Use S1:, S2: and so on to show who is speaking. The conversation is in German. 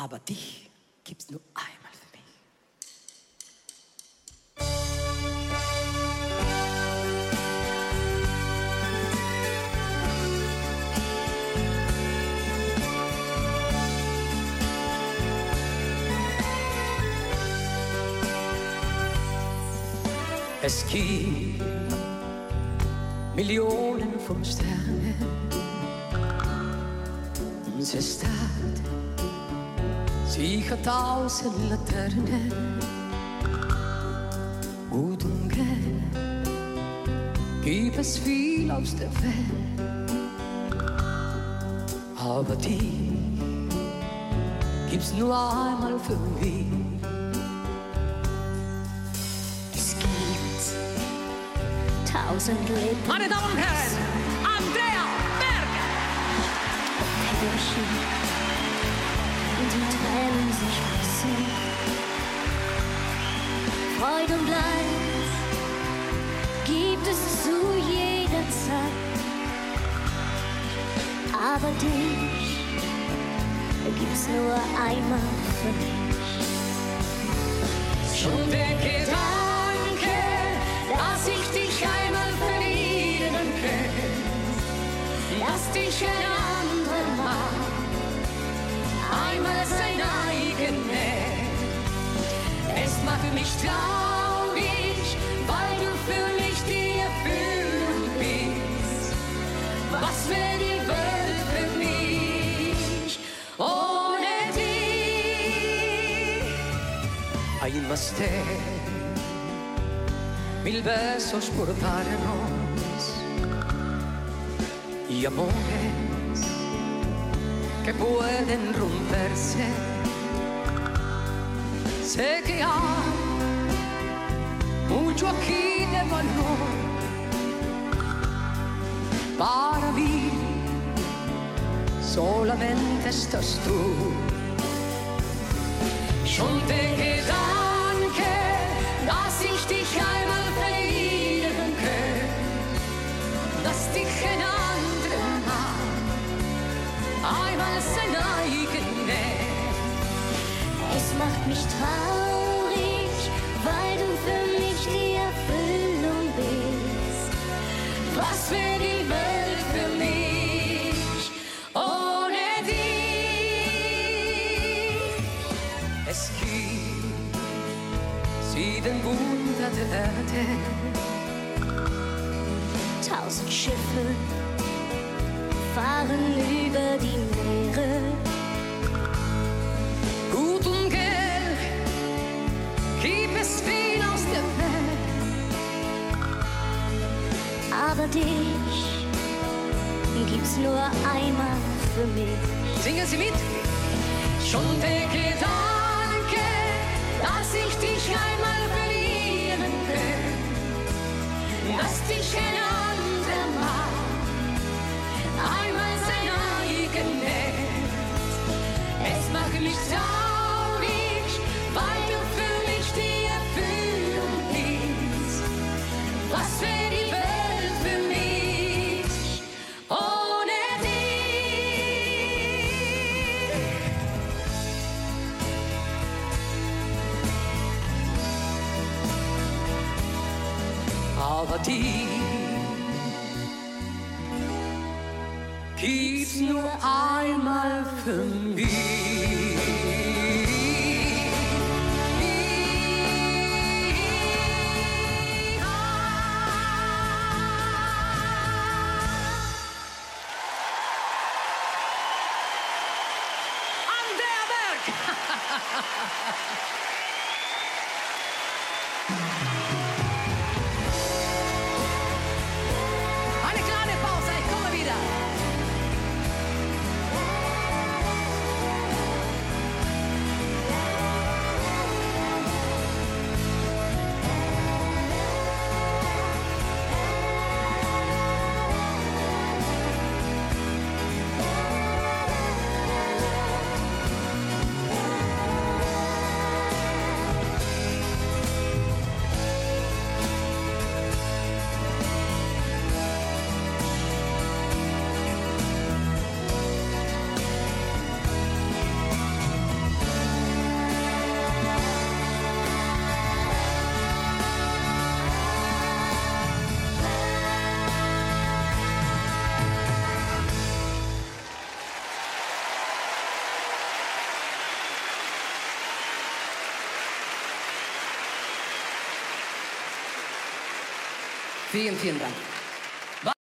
S1: aber dich gibt's nur einmal für mich. Es gibt Millionen von Sternen. Unsere Stadt, sie hat tausend Laternen. Gut und gern gibt es viel aus der Welt. Aber die gibt's nur einmal für mich.
S2: Es gibt tausend Leben.
S1: Meine Damen und Herren, Andrea Berg!
S2: Die Tränen sich messen. Freude und Leid gibt es zu jeder Zeit. Aber dich gibt's nur einmal für mich.
S1: Schon der Gedanke, dass ich dich einmal verlieren könnte, dass dich ein Mil besos por darnos y amores que pueden romperse. Sé que hay mucho aquí de valor para mí. Solamente estás tú. Schon der Gedanke, dass ich dich einmal verlieren könnte, dass dich ein anderer Mann einmal sein eigen nennt.
S2: Es macht mich traurig,
S1: sieben Wunder der Erde.
S2: Tausend Schiffe fahren über die Meere.
S1: Gut und Geld gibt es viel aus der Welt.
S2: Aber dich gibt's nur einmal für mich.
S1: Singen Sie mit. Schon der Gedanke, dass ich dich einmal Lass dich hin. quality keeps your eye mal from Ha ha ha ha! Fin filmbransch.